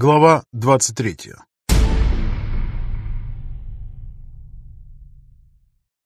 Глава 23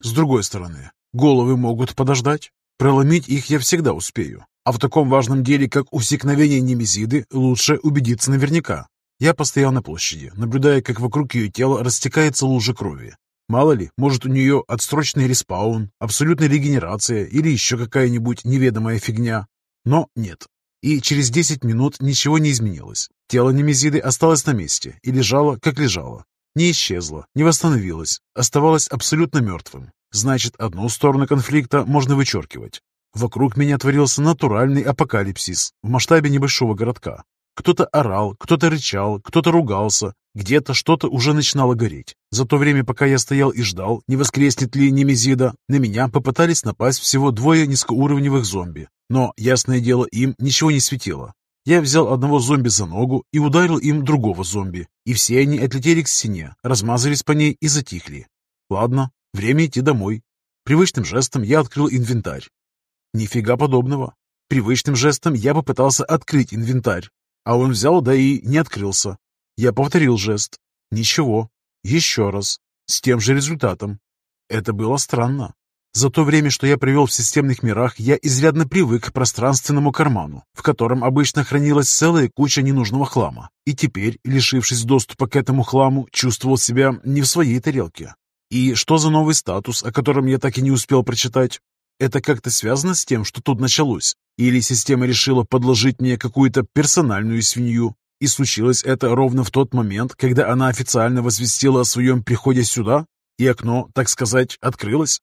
С другой стороны, головы могут подождать. Проломить их я всегда успею. А в таком важном деле, как усекновение немезиды, лучше убедиться наверняка. Я постоял на площади, наблюдая, как вокруг ее тела растекается лужа крови. Мало ли, может у нее отсрочный респаун, абсолютная регенерация или еще какая-нибудь неведомая фигня. Но нет, и через 10 минут ничего не изменилось. Тело Немезиды осталось на месте и лежало, как лежало. Не исчезло, не восстановилось, оставалось абсолютно мертвым. Значит, одну сторону конфликта можно вычеркивать. Вокруг меня творился натуральный апокалипсис в масштабе небольшого городка. Кто-то орал, кто-то рычал, кто-то ругался, где-то что-то уже начинало гореть. За то время, пока я стоял и ждал, не воскреснет ли Немезида, на меня попытались напасть всего двое низкоуровневых зомби. Но, ясное дело, им ничего не светило. Я взял одного зомби за ногу и ударил им другого зомби, и все они отлетели к стене, размазались по ней и затихли. Ладно, время идти домой. Привычным жестом я открыл инвентарь. Нифига подобного. Привычным жестом я попытался открыть инвентарь, а он взял, да и не открылся. Я повторил жест. Ничего. Еще раз. С тем же результатом. Это было странно. За то время, что я провел в системных мирах, я изрядно привык к пространственному карману, в котором обычно хранилась целая куча ненужного хлама. И теперь, лишившись доступа к этому хламу, чувствовал себя не в своей тарелке. И что за новый статус, о котором я так и не успел прочитать? Это как-то связано с тем, что тут началось? Или система решила подложить мне какую-то персональную свинью? И случилось это ровно в тот момент, когда она официально возвестила о своем приходе сюда, и окно, так сказать, открылось.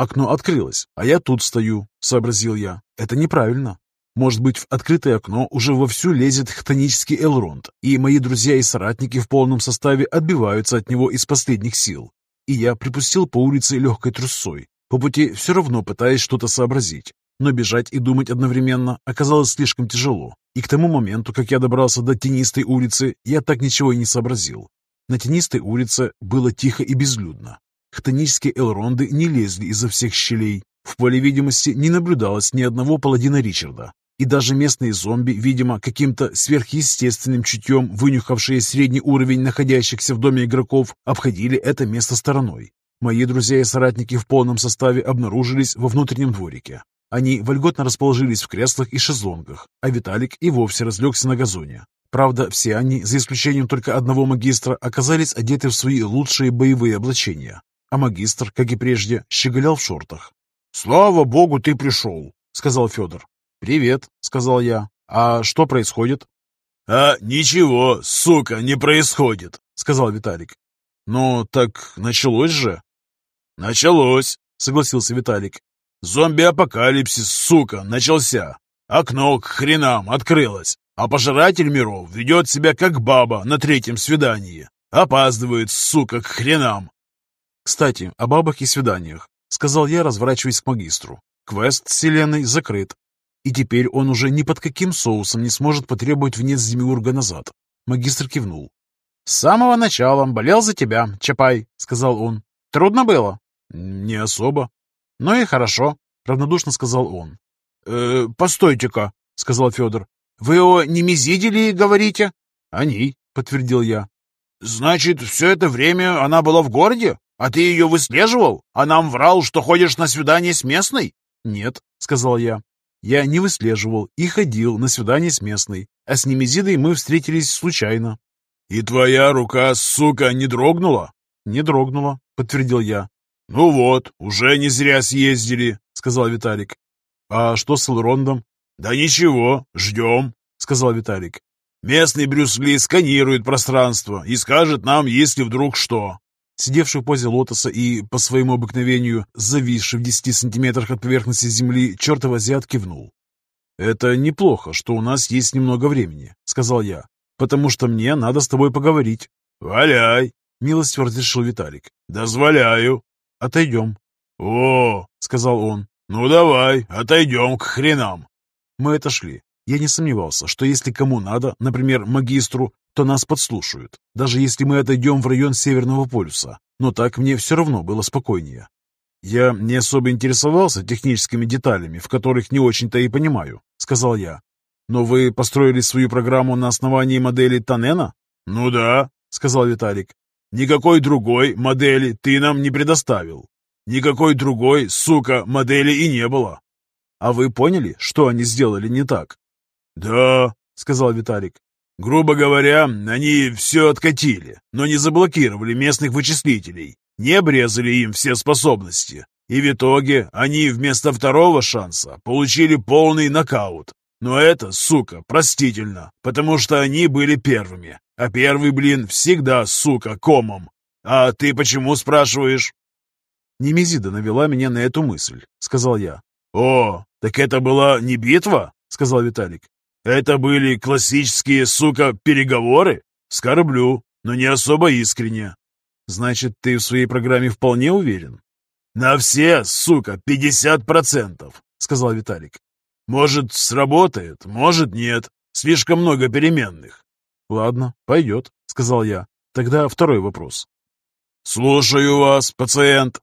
Окно открылось, а я тут стою, сообразил я. Это неправильно. Может быть, в открытое окно уже вовсю лезет хтонический Элронд, и мои друзья и соратники в полном составе отбиваются от него из последних сил. И я припустил по улице легкой трусцой, по пути все равно пытаясь что-то сообразить. Но бежать и думать одновременно оказалось слишком тяжело. И к тому моменту, как я добрался до тенистой улицы, я так ничего и не сообразил. На тенистой улице было тихо и безлюдно. Хтонические элронды не лезли изо всех щелей. В поле видимости не наблюдалось ни одного паладина Ричарда. И даже местные зомби, видимо, каким-то сверхъестественным чутьем, вынюхавшие средний уровень находящихся в доме игроков, обходили это место стороной. Мои друзья и соратники в полном составе обнаружились во внутреннем дворике. Они вольготно расположились в креслах и шезлонгах, а Виталик и вовсе разлегся на газоне. Правда, все они, за исключением только одного магистра, оказались одеты в свои лучшие боевые облачения. А магистр, как и прежде, щеголял в шортах. «Слава богу, ты пришел!» — сказал Федор. «Привет», — сказал я. «А что происходит?» «А ничего, сука, не происходит», — сказал Виталик. «Ну, так началось же?» «Началось», — согласился Виталик. Зомби-апокалипсис, сука, начался. Окно к хренам открылось, а пожиратель миров ведет себя как баба на третьем свидании. Опаздывает, сука, к хренам. Кстати, о бабах и свиданиях, сказал я, разворачиваясь к магистру. Квест с Селеной закрыт. И теперь он уже ни под каким соусом не сможет потребовать венец Демиурга назад. Магистр кивнул. «С самого начала болел за тебя, Чапай», — сказал он. «Трудно было?» «Не особо», «Ну и хорошо», — равнодушно сказал он. «Э, «Постойте-ка», — сказал Федор. «Вы о Немезиде говорите?» «Они», — подтвердил я. «Значит, все это время она была в городе? А ты ее выслеживал? А нам врал, что ходишь на свидание с местной?» «Нет», — сказал я. «Я не выслеживал и ходил на свидание с местной, а с Немезидой мы встретились случайно». «И твоя рука, сука, не дрогнула?» «Не дрогнула», — подтвердил я. «Ну вот, уже не зря съездили», — сказал Виталик. «А что с Элрондом?» «Да ничего, ждем», — сказал Виталик. «Местный Брюсли сканирует пространство и скажет нам, если вдруг что». Сидевший в позе лотоса и, по своему обыкновению, зависший в десяти сантиметрах от поверхности земли, чертов азиат кивнул. «Это неплохо, что у нас есть немного времени», — сказал я, «потому что мне надо с тобой поговорить». «Валяй», — милостью разрешил Виталик. «Дозволяю». «Отойдем». «О!» — сказал он. «Ну давай, отойдем к хренам». Мы отошли. Я не сомневался, что если кому надо, например, магистру, то нас подслушают, даже если мы отойдем в район Северного полюса. Но так мне все равно было спокойнее. «Я не особо интересовался техническими деталями, в которых не очень-то и понимаю», — сказал я. Но вы построили свою программу на основании модели Танена? Ну да, сказал Виталик. Никакой другой модели ты нам не предоставил. Никакой другой, сука, модели и не было. А вы поняли, что они сделали не так? Да, сказал Виталик. Грубо говоря, они все откатили, но не заблокировали местных вычислителей, не обрезали им все способности. И в итоге они вместо второго шанса получили полный нокаут. Но это, сука, простительно, потому что они были первыми. А первый блин всегда, сука, комом. А ты почему спрашиваешь? Немезида навела меня на эту мысль, сказал я. О, так это была не битва? Сказал Виталик. Это были классические, сука, переговоры? Скорблю, но не особо искренне. Значит, ты в своей программе вполне уверен? На все, сука, пятьдесят процентов, сказал Виталик. Может, сработает, может, нет. Слишком много переменных. Ладно, пойдет, сказал я. Тогда второй вопрос. Слушаю вас, пациент.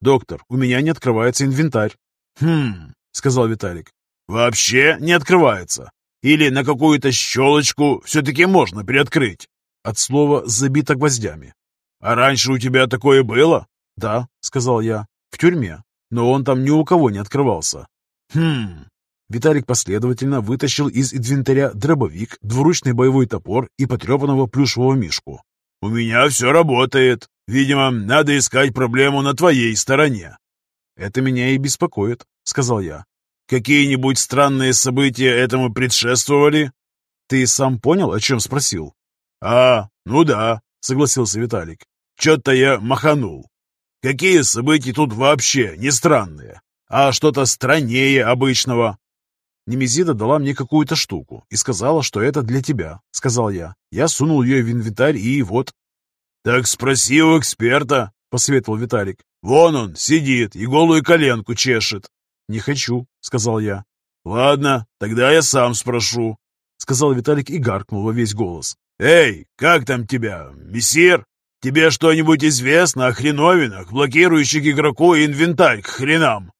Доктор, у меня не открывается инвентарь. Хм, сказал Виталик. Вообще не открывается. Или на какую-то щелочку все-таки можно приоткрыть? От слова «забито гвоздями». «А раньше у тебя такое было?» «Да», — сказал я, — «в тюрьме. Но он там ни у кого не открывался». «Хм...» Виталик последовательно вытащил из инвентаря дробовик, двуручный боевой топор и потрепанного плюшевого мишку. «У меня все работает. Видимо, надо искать проблему на твоей стороне». «Это меня и беспокоит», — сказал я. Какие-нибудь странные события этому предшествовали? Ты сам понял, о чем спросил? А, ну да, согласился Виталик. Че-то я маханул. Какие события тут вообще не странные, а что-то страннее обычного? Немезида дала мне какую-то штуку и сказала, что это для тебя, сказал я. Я сунул ее в инвентарь и вот. Так спроси у эксперта, посоветовал Виталик. Вон он сидит и голую коленку чешет. «Не хочу», — сказал я. «Ладно, тогда я сам спрошу», — сказал Виталик и гаркнул во весь голос. «Эй, как там тебя, мессир? Тебе что-нибудь известно о хреновинах, блокирующих игроку инвентарь к хренам?»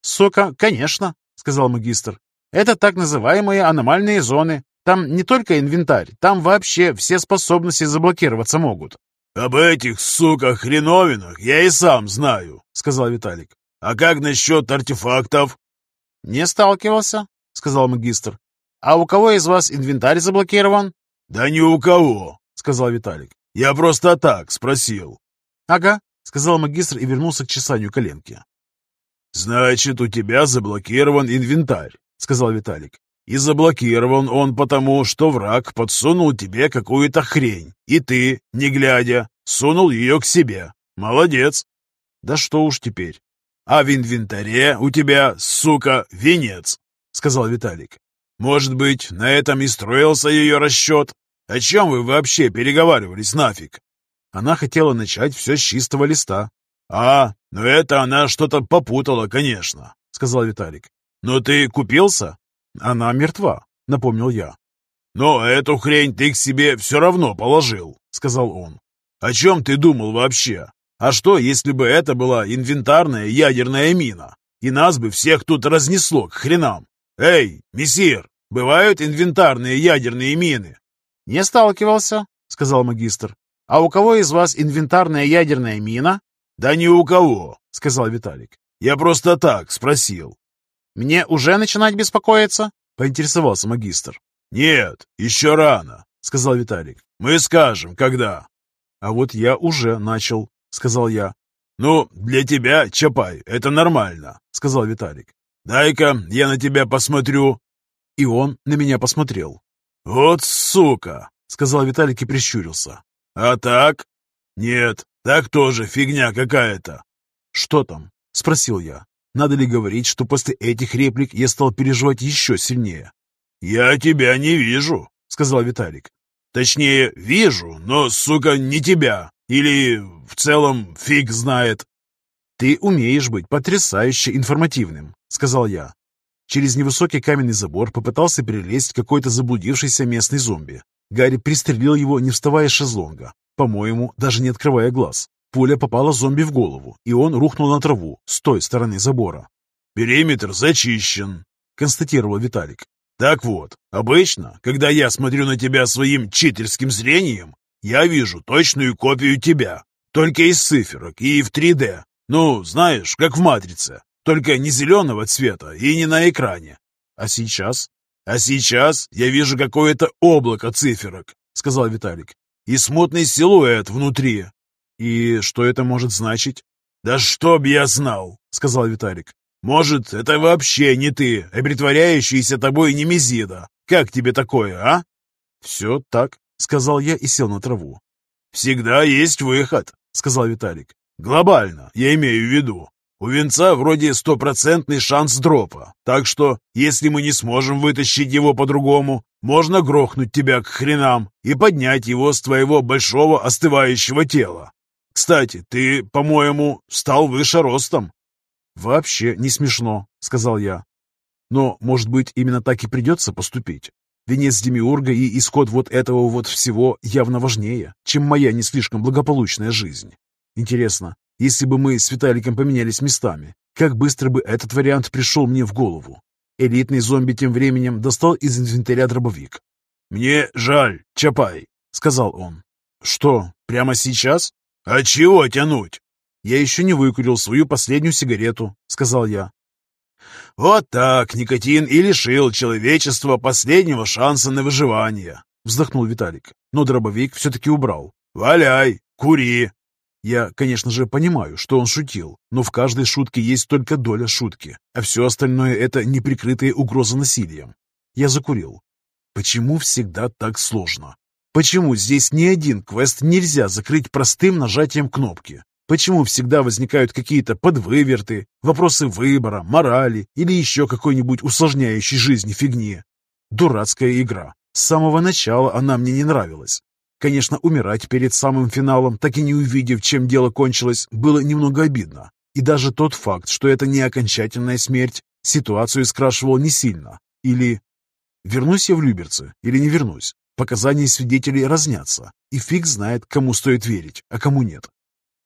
«Сука, конечно», — сказал магистр. «Это так называемые аномальные зоны. Там не только инвентарь, там вообще все способности заблокироваться могут». «Об этих, сука, хреновинах я и сам знаю», — сказал Виталик. «А как насчет артефактов?» «Не сталкивался», — сказал магистр. «А у кого из вас инвентарь заблокирован?» «Да ни у кого», — сказал Виталик. «Я просто так спросил». «Ага», — сказал магистр и вернулся к чесанию коленки. «Значит, у тебя заблокирован инвентарь», — сказал Виталик. «И заблокирован он потому, что враг подсунул тебе какую-то хрень, и ты, не глядя, сунул ее к себе. Молодец!» «Да что уж теперь. «А в инвентаре у тебя, сука, венец», — сказал Виталик. «Может быть, на этом и строился ее расчет? О чем вы вообще переговаривались нафиг?» Она хотела начать все с чистого листа. «А, ну это она что-то попутала, конечно», — сказал Виталик. «Но ты купился?» «Она мертва», — напомнил я. «Но эту хрень ты к себе все равно положил», — сказал он. «О чем ты думал вообще? А что, если бы это была инвентарная ядерная мина, и нас бы всех тут разнесло к хренам? Эй, мессир, бывают инвентарные ядерные мины? Не сталкивался, сказал магистр. А у кого из вас инвентарная ядерная мина? Да ни у кого, сказал Виталик. Я просто так спросил. Мне уже начинать беспокоиться? Поинтересовался магистр. Нет, еще рано, сказал Виталик. Мы скажем, когда. А вот я уже начал, сказал я. «Ну, для тебя, Чапай, это нормально», — сказал Виталик. «Дай-ка я на тебя посмотрю». И он на меня посмотрел. «Вот сука!» — сказал Виталик и прищурился. «А так?» «Нет, так тоже фигня какая-то». «Что там?» — спросил я. Надо ли говорить, что после этих реплик я стал переживать еще сильнее? «Я тебя не вижу», — сказал Виталик. «Точнее, вижу, но, сука, не тебя. Или в целом фиг знает. «Ты умеешь быть потрясающе информативным», — сказал я. Через невысокий каменный забор попытался перелезть какой-то заблудившийся местный зомби. Гарри пристрелил его, не вставая с шезлонга. По-моему, даже не открывая глаз. Пуля попала зомби в голову, и он рухнул на траву с той стороны забора. «Периметр зачищен», — констатировал Виталик. Так вот, обычно, когда я смотрю на тебя своим читерским зрением, я вижу точную копию тебя, только из циферок и в 3D. Ну, знаешь, как в «Матрице», только не зеленого цвета и не на экране. А сейчас? А сейчас я вижу какое-то облако циферок, сказал Виталик, и смутный силуэт внутри. И что это может значить? Да чтоб я знал, сказал Виталик. Может, это вообще не ты, а притворяющийся тобой Немезида. Как тебе такое, а? Все так, сказал я и сел на траву. Всегда есть выход, сказал Виталик. Глобально, я имею в виду. У венца вроде стопроцентный шанс дропа, так что, если мы не сможем вытащить его по-другому, можно грохнуть тебя к хренам и поднять его с твоего большого остывающего тела. Кстати, ты, по-моему, стал выше ростом. «Вообще не смешно», — сказал я. «Но, может быть, именно так и придется поступить? Венец Демиурга и исход вот этого вот всего явно важнее, чем моя не слишком благополучная жизнь. Интересно, если бы мы с Виталиком поменялись местами, как быстро бы этот вариант пришел мне в голову? Элитный зомби тем временем достал из инвентаря дробовик. «Мне жаль, Чапай», — сказал он. «Что, прямо сейчас?» «А чего тянуть? «Я еще не выкурил свою последнюю сигарету», — сказал я. «Вот так никотин и лишил человечества последнего шанса на выживание», — вздохнул Виталик. Но дробовик все-таки убрал. «Валяй, кури!» Я, конечно же, понимаю, что он шутил, но в каждой шутке есть только доля шутки, а все остальное — это неприкрытые угрозы насилием. Я закурил. Почему всегда так сложно? Почему здесь ни один квест нельзя закрыть простым нажатием кнопки? Почему всегда возникают какие-то подвыверты, вопросы выбора, морали или еще какой-нибудь усложняющей жизни фигни? Дурацкая игра. С самого начала она мне не нравилась. Конечно, умирать перед самым финалом, так и не увидев, чем дело кончилось, было немного обидно. И даже тот факт, что это не окончательная смерть, ситуацию скрашивал не сильно. Или вернусь я в Люберцы, или не вернусь. Показания свидетелей разнятся, и фиг знает, кому стоит верить, а кому нет.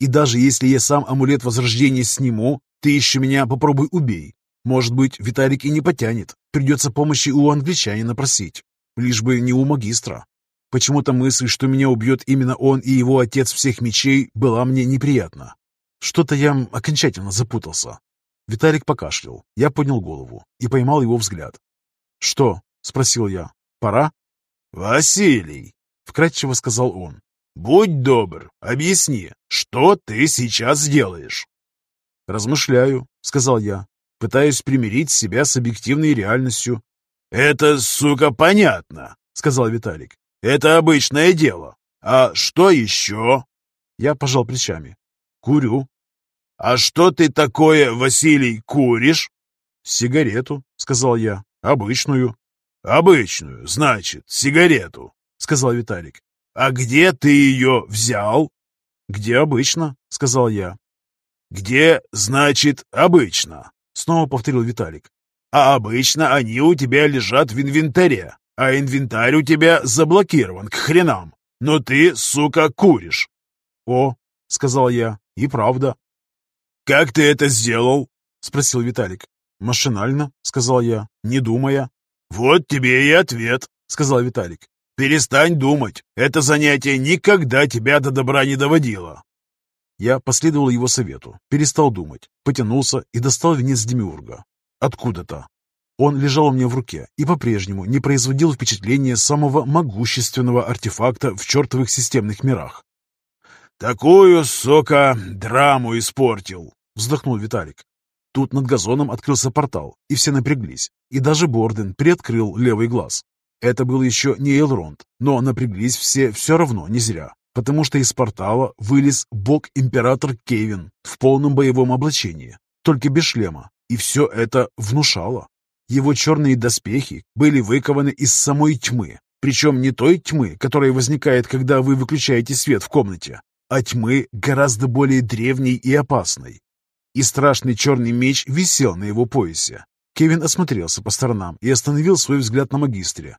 И даже если я сам амулет возрождения сниму, ты еще меня попробуй убей. Может быть, Виталик и не потянет. Придется помощи у англичанина просить. Лишь бы не у магистра. Почему-то мысль, что меня убьет именно он и его отец всех мечей, была мне неприятна. Что-то я окончательно запутался. Виталик покашлял. Я поднял голову и поймал его взгляд. «Что?» — спросил я. «Пора?» «Василий!» — вкратчиво сказал он. «Будь добр, объясни, что ты сейчас делаешь?» «Размышляю», — сказал я, пытаясь примирить себя с объективной реальностью. «Это, сука, понятно», — сказал Виталик. «Это обычное дело. А что еще?» Я пожал плечами. «Курю». «А что ты такое, Василий, куришь?» «Сигарету», — сказал я. «Обычную». «Обычную, значит, сигарету», — сказал Виталик. «А где ты ее взял?» «Где обычно?» — сказал я. «Где, значит, обычно?» — снова повторил Виталик. «А обычно они у тебя лежат в инвентаре, а инвентарь у тебя заблокирован к хренам. Но ты, сука, куришь». «О», — сказал я, — «и правда». «Как ты это сделал?» — спросил Виталик. «Машинально», — сказал я, не думая. «Вот тебе и ответ», — сказал Виталик. Перестань думать. Это занятие никогда тебя до добра не доводило. Я последовал его совету, перестал думать, потянулся и достал венец Демиурга. Откуда-то. Он лежал у меня в руке и по-прежнему не производил впечатления самого могущественного артефакта в чертовых системных мирах. «Такую, сока, драму испортил!» — вздохнул Виталик. Тут над газоном открылся портал, и все напряглись, и даже Борден приоткрыл левый глаз. Это был еще не Элронд, но напряглись все все равно не зря, потому что из портала вылез бог-император Кевин в полном боевом облачении, только без шлема, и все это внушало. Его черные доспехи были выкованы из самой тьмы, причем не той тьмы, которая возникает, когда вы выключаете свет в комнате, а тьмы гораздо более древней и опасной. И страшный черный меч висел на его поясе. Кевин осмотрелся по сторонам и остановил свой взгляд на магистре,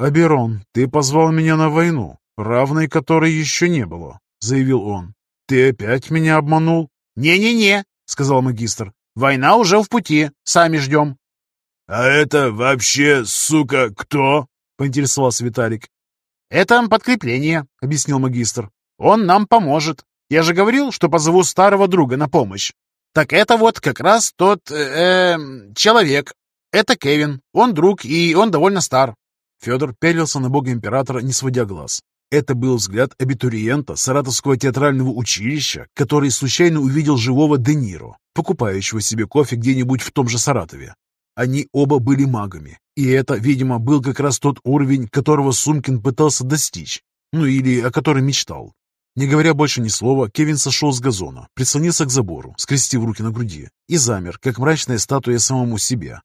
«Аберон, ты позвал меня на войну, равной которой еще не было», — заявил он. «Ты опять меня обманул?» «Не-не-не», — сказал магистр. «Война уже в пути, сами ждем». «А это вообще, сука, кто?» — поинтересовался Виталик. «Это подкрепление», — объяснил магистр. «Он нам поможет. Я же говорил, что позову старого друга на помощь. Так это вот как раз тот... Э, э, человек. Это Кевин. Он друг, и он довольно стар». Федор пялился на бога императора, не сводя глаз. Это был взгляд абитуриента Саратовского театрального училища, который случайно увидел живого Де Ниро, покупающего себе кофе где-нибудь в том же Саратове. Они оба были магами, и это, видимо, был как раз тот уровень, которого Сумкин пытался достичь, ну или о котором мечтал. Не говоря больше ни слова, Кевин сошел с газона, прислонился к забору, скрестив руки на груди, и замер, как мрачная статуя самому себе.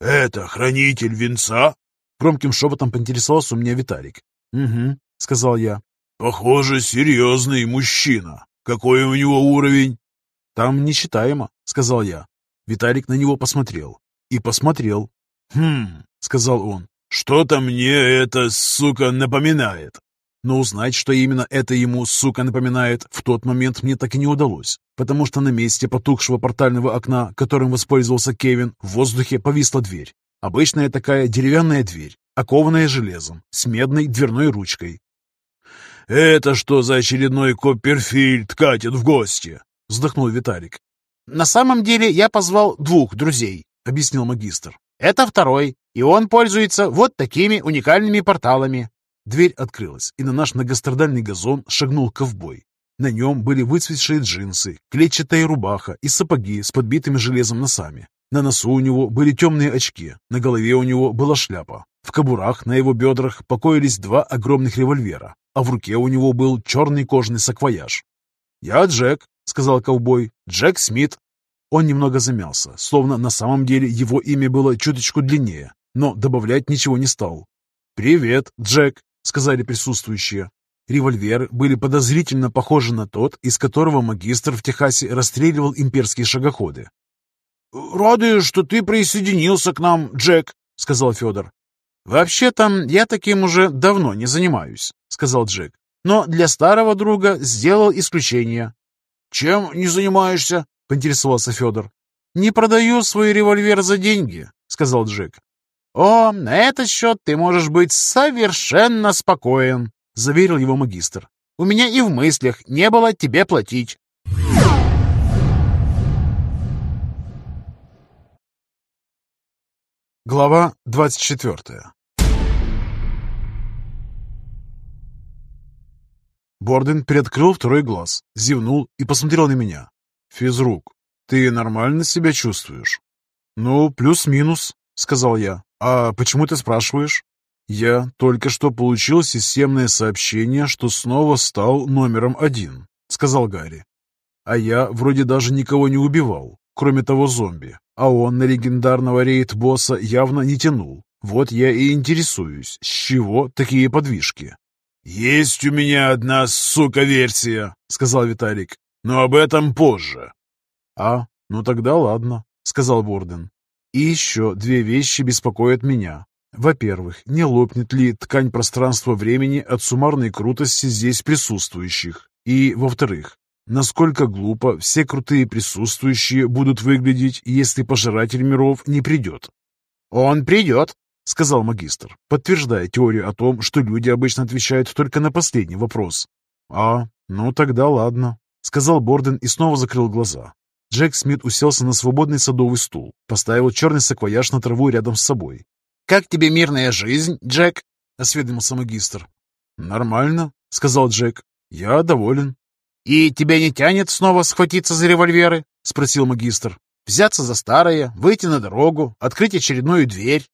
«Это хранитель венца?» Громким шепотом поинтересовался у меня Виталик. «Угу», — сказал я. «Похоже, серьезный мужчина. Какой у него уровень?» «Там несчитаемо», — сказал я. Виталик на него посмотрел. И посмотрел. «Хм», — сказал он, — «что-то мне это, сука, напоминает». Но узнать, что именно это ему, сука, напоминает, в тот момент мне так и не удалось, потому что на месте потухшего портального окна, которым воспользовался Кевин, в воздухе повисла дверь. Обычная такая деревянная дверь, окованная железом, с медной дверной ручкой. «Это что за очередной Копперфильд катит в гости?» — вздохнул Виталик. «На самом деле я позвал двух друзей», — объяснил магистр. «Это второй, и он пользуется вот такими уникальными порталами. Дверь открылась, и на наш многострадальный газон шагнул ковбой. На нем были выцветшие джинсы, клетчатая рубаха и сапоги с подбитыми железом носами. На носу у него были темные очки, на голове у него была шляпа. В кобурах на его бедрах покоились два огромных револьвера, а в руке у него был черный кожаный саквояж. «Я Джек», — сказал ковбой, — «Джек Смит». Он немного замялся, словно на самом деле его имя было чуточку длиннее, но добавлять ничего не стал. «Привет, Джек», сказали присутствующие. Револьверы были подозрительно похожи на тот, из которого магистр в Техасе расстреливал имперские шагоходы. «Рады, что ты присоединился к нам, Джек», — сказал Федор. «Вообще-то я таким уже давно не занимаюсь», — сказал Джек. «Но для старого друга сделал исключение». «Чем не занимаешься?» — поинтересовался Федор. «Не продаю свой револьвер за деньги», — сказал Джек. «О, на этот счет ты можешь быть совершенно спокоен», — заверил его магистр. «У меня и в мыслях не было тебе платить». Глава двадцать четвертая Борден приоткрыл второй глаз, зевнул и посмотрел на меня. «Физрук, ты нормально себя чувствуешь?» «Ну, плюс-минус», — сказал я. «А почему ты спрашиваешь?» «Я только что получил системное сообщение, что снова стал номером один», — сказал Гарри. «А я вроде даже никого не убивал, кроме того зомби, а он на легендарного рейд-босса явно не тянул. Вот я и интересуюсь, с чего такие подвижки?» «Есть у меня одна, сука, версия», — сказал Виталик, — «но об этом позже». «А, ну тогда ладно», — сказал Борден. И еще две вещи беспокоят меня. Во-первых, не лопнет ли ткань пространства-времени от суммарной крутости здесь присутствующих? И, во-вторых, насколько глупо все крутые присутствующие будут выглядеть, если пожиратель миров не придет? «Он придет», — сказал магистр, подтверждая теорию о том, что люди обычно отвечают только на последний вопрос. «А, ну тогда ладно», — сказал Борден и снова закрыл глаза. Джек Смит уселся на свободный садовый стул, поставил черный саквояж на траву рядом с собой. «Как тебе мирная жизнь, Джек?» — осведомился магистр. «Нормально», — сказал Джек. «Я доволен». «И тебя не тянет снова схватиться за револьверы?» — спросил магистр. «Взяться за старое, выйти на дорогу, открыть очередную дверь?»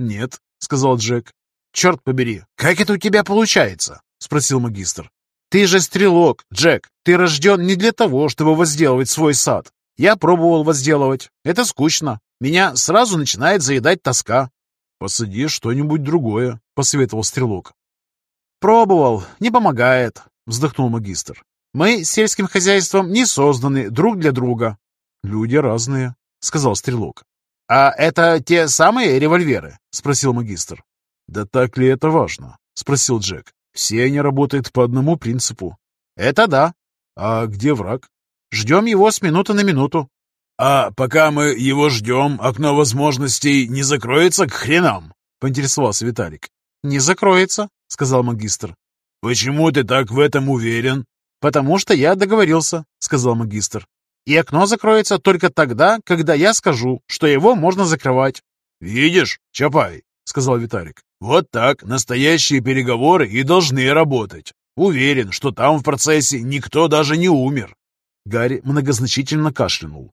«Нет», — сказал Джек. «Черт побери, как это у тебя получается?» — спросил магистр. «Ты же стрелок, Джек. Ты рожден не для того, чтобы возделывать свой сад. Я пробовал возделывать. Это скучно. Меня сразу начинает заедать тоска. «Посади что-нибудь другое», — посоветовал стрелок. «Пробовал. Не помогает», — вздохнул магистр. «Мы сельским хозяйством не созданы друг для друга». «Люди разные», — сказал стрелок. «А это те самые револьверы?» — спросил магистр. «Да так ли это важно?» — спросил Джек. «Все они работают по одному принципу». «Это да». «А где враг?» Ждем его с минуты на минуту. «А пока мы его ждем, окно возможностей не закроется к хренам?» — поинтересовался Виталик. «Не закроется», — сказал магистр. «Почему ты так в этом уверен?» «Потому что я договорился», — сказал магистр. «И окно закроется только тогда, когда я скажу, что его можно закрывать». «Видишь, Чапай», — сказал Виталик, «вот так настоящие переговоры и должны работать. Уверен, что там в процессе никто даже не умер». Гарри многозначительно кашлянул.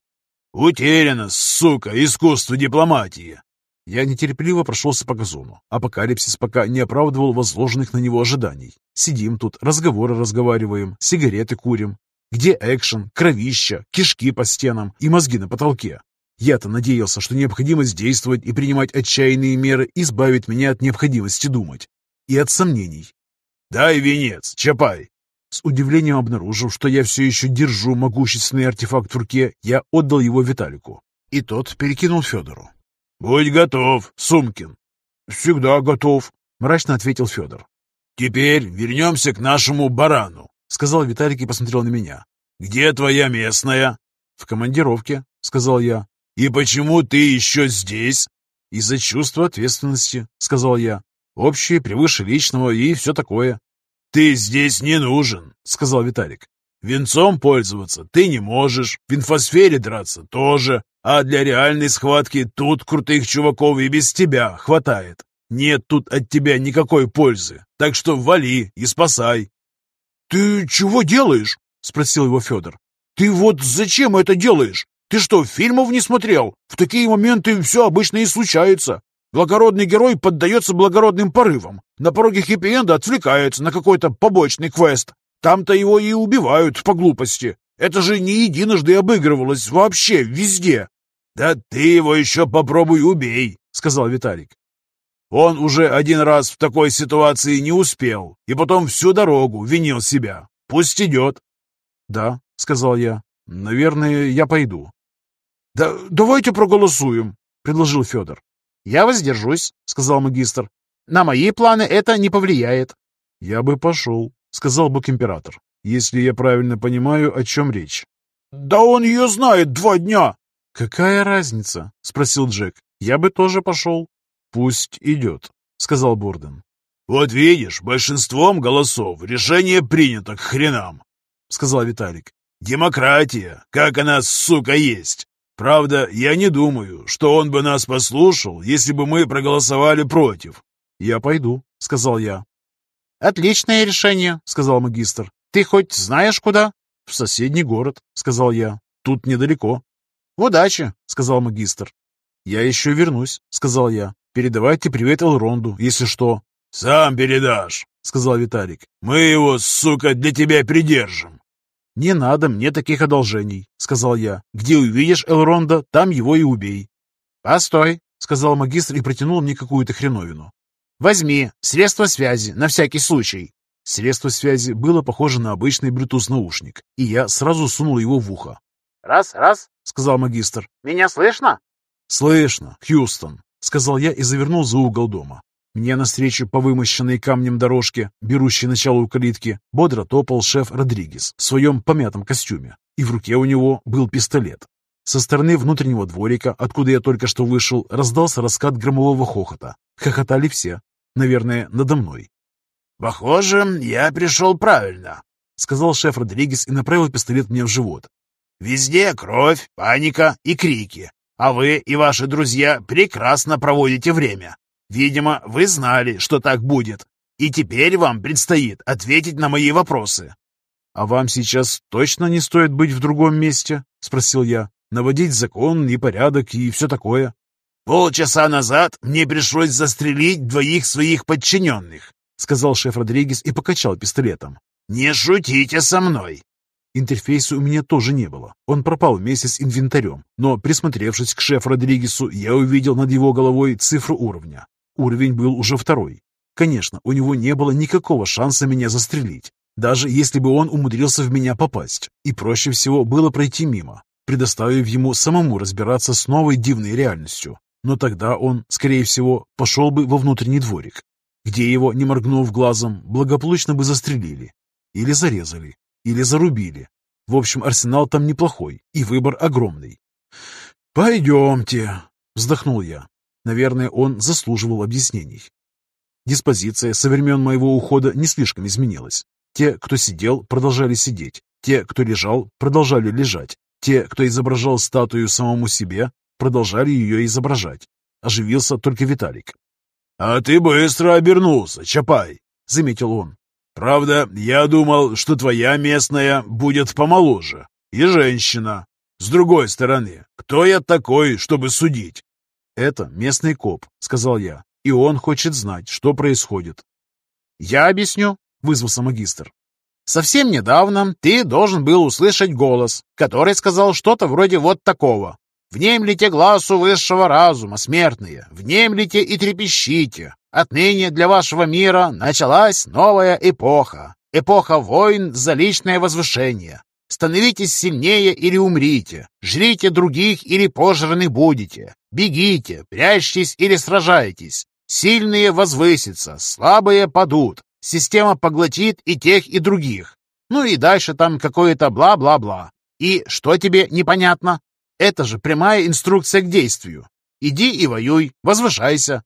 «Утеряно, сука, искусство дипломатии!» Я нетерпеливо прошелся по газону. Апокалипсис пока не оправдывал возложенных на него ожиданий. Сидим тут, разговоры разговариваем, сигареты курим. Где экшен, кровища, кишки по стенам и мозги на потолке? Я-то надеялся, что необходимость действовать и принимать отчаянные меры избавит меня от необходимости думать. И от сомнений. «Дай венец, Чапай!» С удивлением обнаружив, что я все еще держу могущественный артефакт в руке, я отдал его Виталику. И тот перекинул Федору. «Будь готов, Сумкин!» «Всегда готов», — мрачно ответил Федор. «Теперь вернемся к нашему барану», — сказал Виталик и посмотрел на меня. «Где твоя местная?» «В командировке», — сказал я. «И почему ты еще здесь?» «Из-за чувства ответственности», — сказал я. «Общее, превыше личного и все такое». «Ты здесь не нужен», — сказал Виталик. «Венцом пользоваться ты не можешь, в инфосфере драться тоже, а для реальной схватки тут крутых чуваков и без тебя хватает. Нет тут от тебя никакой пользы, так что вали и спасай. «Ты чего делаешь?» — спросил его Федор. «Ты вот зачем это делаешь? Ты что, фильмов не смотрел? В такие моменты все обычно и случается. Благородный герой поддается благородным порывам. На пороге хэппи-энда отвлекается на какой-то побочный квест. Там-то его и убивают по глупости. Это же не единожды обыгрывалось вообще везде. «Да ты его еще попробуй убей», — сказал Виталик. «Он уже один раз в такой ситуации не успел, и потом всю дорогу винил себя. Пусть идет». «Да», — сказал я, — «наверное, я пойду». «Да давайте проголосуем», — предложил Федор. «Я воздержусь», — сказал магистр. «На мои планы это не повлияет». «Я бы пошел», — сказал бог-император, «если я правильно понимаю, о чем речь». «Да он ее знает два дня», «Какая разница?» — спросил Джек. «Я бы тоже пошел». «Пусть идет», — сказал Борден. «Вот видишь, большинством голосов решение принято к хренам», — сказал Виталик. «Демократия, как она, сука, есть. Правда, я не думаю, что он бы нас послушал, если бы мы проголосовали против». «Я пойду», — сказал я. «Отличное решение», — сказал магистр. «Ты хоть знаешь, куда?» «В соседний город», — сказал я. «Тут недалеко». «Удачи», — сказал магистр. «Я еще вернусь», — сказал я. «Передавайте привет Элронду, если что». «Сам передашь», — сказал Виталик. «Мы его, сука, для тебя придержим». «Не надо мне таких одолжений», — сказал я. «Где увидишь Элронда, там его и убей». «Постой», — сказал магистр и протянул мне какую-то хреновину. «Возьми, средство связи, на всякий случай». Средство связи было похоже на обычный Bluetooth-наушник, и я сразу сунул его в ухо. «Раз, раз», — сказал магистр. «Меня слышно?» «Слышно, Хьюстон», — сказал я и завернул за угол дома. Мне навстречу по вымощенной камнем дорожке, берущей начало у калитки, бодро топал шеф Родригес в своем помятом костюме, и в руке у него был пистолет. Со стороны внутреннего дворика, откуда я только что вышел, раздался раскат громового хохота. Хохотали все. Наверное, надо мной. «Похоже, я пришел правильно», — сказал шеф Родригес и направил пистолет мне в живот. Везде кровь, паника и крики. А вы и ваши друзья прекрасно проводите время. Видимо, вы знали, что так будет. И теперь вам предстоит ответить на мои вопросы. «А вам сейчас точно не стоит быть в другом месте?» — спросил я. «Наводить закон и порядок и все такое». «Полчаса назад мне пришлось застрелить двоих своих подчиненных», — сказал шеф Родригес и покачал пистолетом. «Не шутите со мной. Интерфейса у меня тоже не было. Он пропал вместе с инвентарем. Но, присмотревшись к шефу Родригесу, я увидел над его головой цифру уровня. Уровень был уже второй. Конечно, у него не было никакого шанса меня застрелить, даже если бы он умудрился в меня попасть. И проще всего было пройти мимо, предоставив ему самому разбираться с новой дивной реальностью. Но тогда он, скорее всего, пошел бы во внутренний дворик, где его, не моргнув глазом, благополучно бы застрелили или зарезали, или зарубили. В общем, арсенал там неплохой, и выбор огромный. «Пойдемте», — вздохнул я. Наверное, он заслуживал объяснений. Диспозиция со времен моего ухода не слишком изменилась. Те, кто сидел, продолжали сидеть. Те, кто лежал, продолжали лежать. Те, кто изображал статую самому себе, продолжали ее изображать. Оживился только Виталик. «А ты быстро обернулся, Чапай», — заметил он. «Правда, я думал, что твоя местная будет помоложе. И женщина. С другой стороны, кто я такой, чтобы судить?» «Это местный коп», — сказал я, — «и он хочет знать, что происходит». «Я объясню», — вызвался магистр. «Совсем недавно ты должен был услышать голос, который сказал что-то вроде вот такого. «Внемлите глазу высшего разума, смертные, внемлите и трепещите. Отныне для вашего мира началась новая эпоха. Эпоха войн за личное возвышение. Становитесь сильнее или умрите. Жрите других или пожраны будете. Бегите, прячьтесь или сражайтесь. Сильные возвысятся, слабые падут. Система поглотит и тех, и других. Ну и дальше там какое-то бла-бла-бла. И что тебе непонятно? Это же прямая инструкция к действию. Иди и воюй, возвышайся.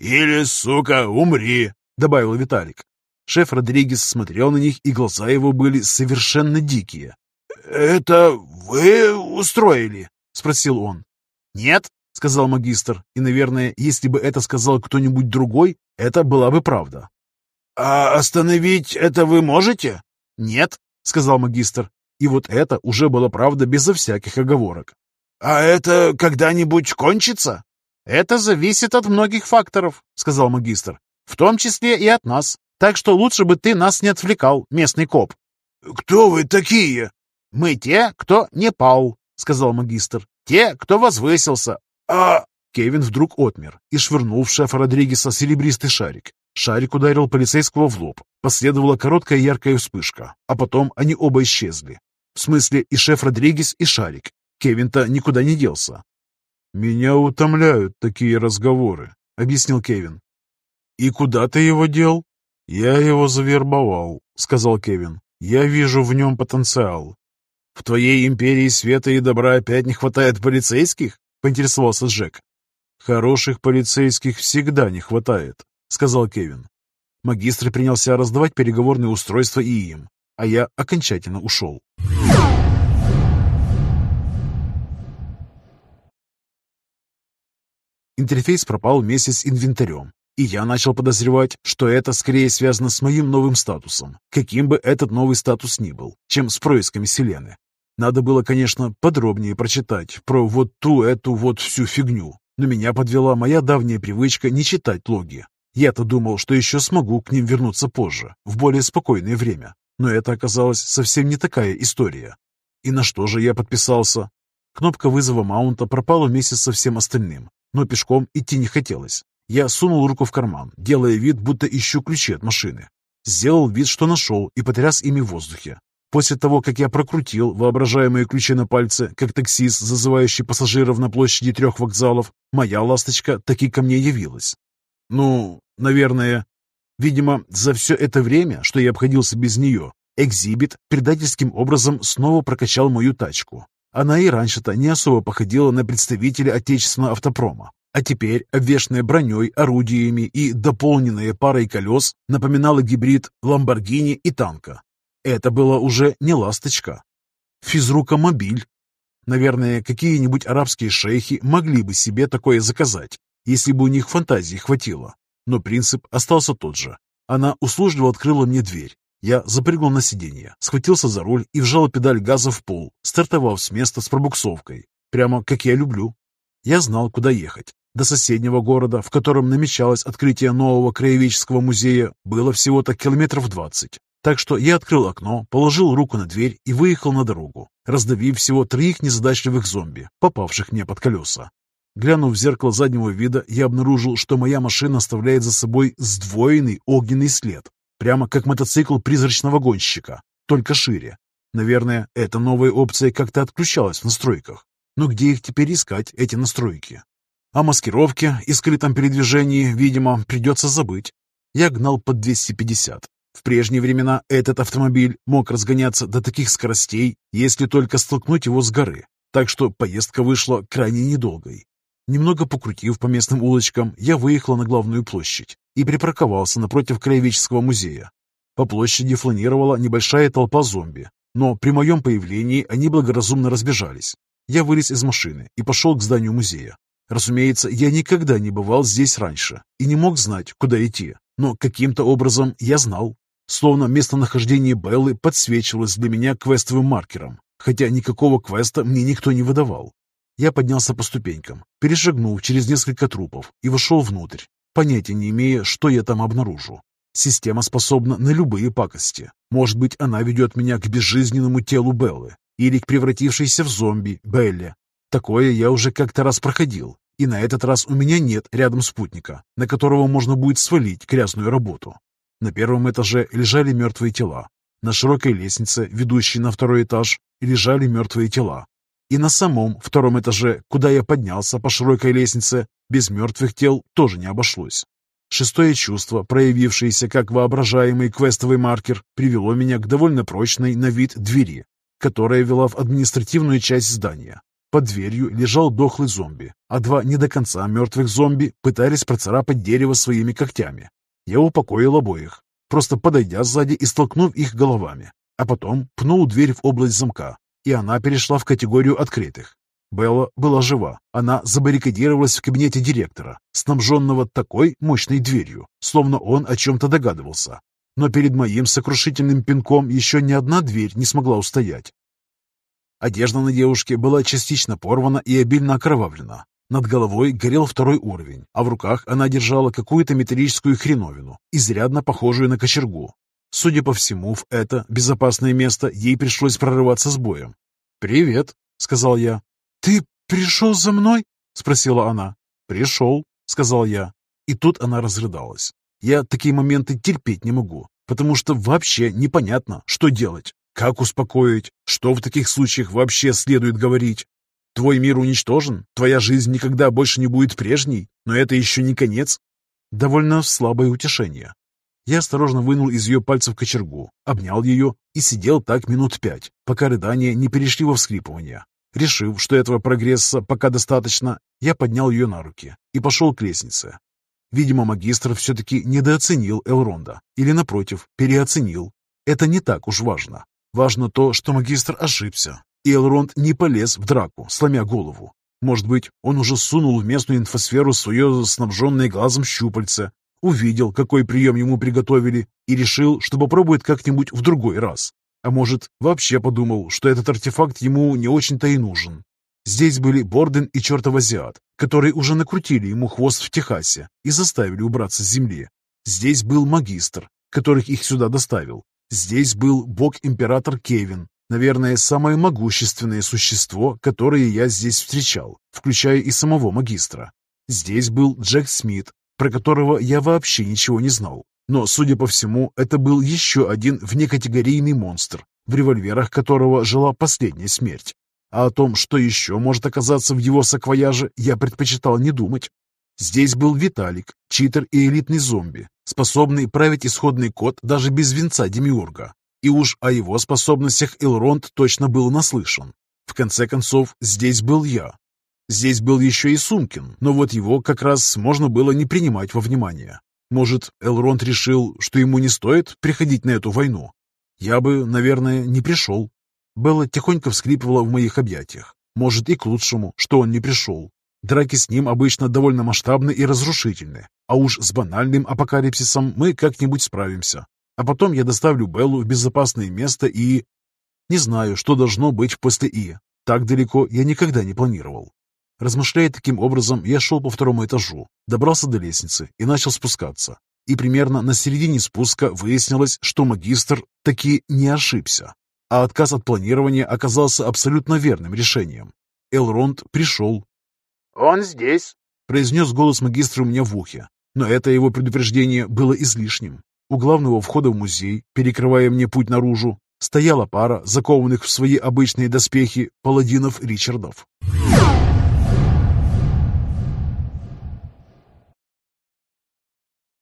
«Или, сука, умри», — добавил Виталик. Шеф Родригес смотрел на них, и глаза его были совершенно дикие. «Это вы устроили?» — спросил он. «Нет», — сказал магистр, и, наверное, если бы это сказал кто-нибудь другой, это была бы правда. «А остановить это вы можете?» «Нет», — сказал магистр, и вот это уже была правда безо всяких оговорок. «А это когда-нибудь кончится?» «Это зависит от многих факторов», — сказал магистр, «в том числе и от нас. Так что лучше бы ты нас не отвлекал, местный коп». «Кто вы такие?» «Мы те, кто не пал», — сказал магистр. «Те, кто возвысился». «А...» Кевин вдруг отмер и швырнул в шефа Родригеса серебристый шарик. Шарик ударил полицейского в лоб. Последовала короткая яркая вспышка, а потом они оба исчезли. В смысле и шеф Родригес, и шарик. Кевин-то никуда не делся. «Меня утомляют такие разговоры», — объяснил Кевин. «И куда ты его дел?» «Я его завербовал», — сказал Кевин. «Я вижу в нем потенциал. «В твоей империи света и добра опять не хватает полицейских?» — поинтересовался Джек. «Хороших полицейских всегда не хватает», — сказал Кевин. Магистр принялся раздавать переговорные устройства и им, а я окончательно ушел. Интерфейс пропал вместе с инвентарем, и я начал подозревать, что это скорее связано с моим новым статусом, каким бы этот новый статус ни был, чем с происками Селены. Надо было, конечно, подробнее прочитать про вот ту эту вот всю фигню, но меня подвела моя давняя привычка не читать логи. Я-то думал, что еще смогу к ним вернуться позже, в более спокойное время, но это оказалось совсем не такая история. И на что же я подписался? Кнопка вызова маунта пропала вместе со всем остальным, но пешком идти не хотелось. Я сунул руку в карман, делая вид, будто ищу ключи от машины. Сделал вид, что нашел, и потряс ими в воздухе. После того, как я прокрутил воображаемые ключи на пальце, как таксист, зазывающий пассажиров на площади трех вокзалов, моя ласточка таки ко мне явилась. Ну, наверное. Видимо, за все это время, что я обходился без нее, Экзибит предательским образом снова прокачал мою тачку. Она и раньше-то не особо походила на представителя отечественного автопрома, а теперь, обвешанная броней, орудиями и дополненная парой колес, напоминала гибрид Ламборгини и танка. Это была уже не ласточка. Физрукомобиль. Наверное, какие-нибудь арабские шейхи могли бы себе такое заказать, если бы у них фантазии хватило. Но принцип остался тот же. Она услужливо открыла мне дверь. Я запрыгнул на сиденье, схватился за руль и вжал педаль газа в пол, стартовав с места с пробуксовкой. Прямо как я люблю. Я знал, куда ехать. До соседнего города, в котором намечалось открытие нового краеведческого музея, было всего-то километров двадцать. Так что я открыл окно, положил руку на дверь и выехал на дорогу, раздавив всего троих незадачливых зомби, попавших мне под колеса. Глянув в зеркало заднего вида, я обнаружил, что моя машина оставляет за собой сдвоенный огненный след, прямо как мотоцикл призрачного гонщика, только шире. Наверное, эта новая опция как-то отключалась в настройках. Но где их теперь искать, эти настройки? О маскировке и скрытом передвижении, видимо, придется забыть. Я гнал под 250, в прежние времена этот автомобиль мог разгоняться до таких скоростей, если только столкнуть его с горы. так что поездка вышла крайне недолгой. Немного покрутив по местным улочкам, я выехал на главную площадь и припарковался напротив Краеведческого музея. По площади фланировала небольшая толпа зомби, но при моем появлении они благоразумно разбежались. Я вылез из машины и пошел к зданию музея. Разумеется, я никогда не бывал здесь раньше и не мог знать, куда идти, но каким-то образом я знал. Словно местонахождение Беллы подсвечивалось для меня квестовым маркером, хотя никакого квеста мне никто не выдавал. Я поднялся по ступенькам, перешагнул через несколько трупов и вошел внутрь, понятия не имея, что я там обнаружу. Система способна на любые пакости. Может быть, она ведет меня к безжизненному телу Беллы или к превратившейся в зомби Белле. Такое я уже как-то раз проходил, и на этот раз у меня нет рядом спутника, на которого можно будет свалить грязную работу. На первом этаже лежали мертвые тела. На широкой лестнице, ведущей на второй этаж, лежали мертвые тела. И на самом втором этаже, куда я поднялся по широкой лестнице, без мертвых тел тоже не обошлось. Шестое чувство, проявившееся как воображаемый квестовый маркер, привело меня к довольно прочной на вид двери, которая вела в административную часть здания. Под дверью лежал дохлый зомби, а два не до конца мертвых зомби пытались процарапать дерево своими когтями. Я упокоил обоих, просто подойдя сзади и столкнув их головами, а потом пнул дверь в область замка, и она перешла в категорию открытых. Белла была жива. Она забаррикадировалась в кабинете директора, снабженного такой мощной дверью, словно он о чем-то догадывался. Но перед моим сокрушительным пинком еще ни одна дверь не смогла устоять. Одежда на девушке была частично порвана и обильно окровавлена. Над головой горел второй уровень, а в руках она держала какую-то металлическую хреновину, изрядно похожую на кочергу. Судя по всему, в это безопасное место ей пришлось прорываться с боем. «Привет», — сказал я. «Ты пришел за мной?» — спросила она. «Пришел», — сказал я. И тут она разрыдалась. Я такие моменты терпеть не могу, потому что вообще непонятно, что делать, как успокоить, что в таких случаях вообще следует говорить. Твой мир уничтожен, твоя жизнь никогда больше не будет прежней, но это еще не конец. Довольно слабое утешение. Я осторожно вынул из ее пальцев кочергу, обнял ее и сидел так минут пять, пока рыдания не перешли во вскрипывание. Решив, что этого прогресса пока достаточно, я поднял ее на руки и пошел к лестнице. Видимо, магистр все-таки недооценил Элронда, или, напротив, переоценил. Это не так уж важно. Важно то, что магистр ошибся, и Элронд не полез в драку, сломя голову. Может быть, он уже сунул в местную инфосферу свое снабженное глазом щупальце, увидел, какой прием ему приготовили, и решил, что попробует как-нибудь в другой раз. А может, вообще подумал, что этот артефакт ему не очень-то и нужен. Здесь были Борден и чертов азиат, которые уже накрутили ему хвост в Техасе и заставили убраться с земли. Здесь был магистр, которых их сюда доставил. Здесь был бог-император Кевин, наверное, самое могущественное существо, которое я здесь встречал, включая и самого магистра. Здесь был Джек Смит, про которого я вообще ничего не знал. Но, судя по всему, это был еще один внекатегорийный монстр, в револьверах которого жила последняя смерть. А о том, что еще может оказаться в его саквояже, я предпочитал не думать. Здесь был Виталик, читер и элитный зомби, способный править исходный код даже без венца Демиурга. И уж о его способностях Элронд точно был наслышан. В конце концов, здесь был я. Здесь был еще и Сумкин, но вот его как раз можно было не принимать во внимание. Может, Элронд решил, что ему не стоит приходить на эту войну? Я бы, наверное, не пришел. Белла тихонько вскрипывала в моих объятиях. Может, и к лучшему, что он не пришел. Драки с ним обычно довольно масштабны и разрушительны, а уж с банальным апокалипсисом мы как-нибудь справимся. А потом я доставлю Беллу в безопасное место и... Не знаю, что должно быть после «и». Так далеко я никогда не планировал. Размышляя таким образом, я шел по второму этажу, добрался до лестницы и начал спускаться. И примерно на середине спуска выяснилось, что магистр таки не ошибся, а отказ от планирования оказался абсолютно верным решением. Элронд пришел. «Он здесь», — произнес голос магистра у меня в ухе, но это его предупреждение было излишним. У главного входа в музей, перекрывая мне путь наружу, стояла пара закованных в свои обычные доспехи паладинов Ричардов.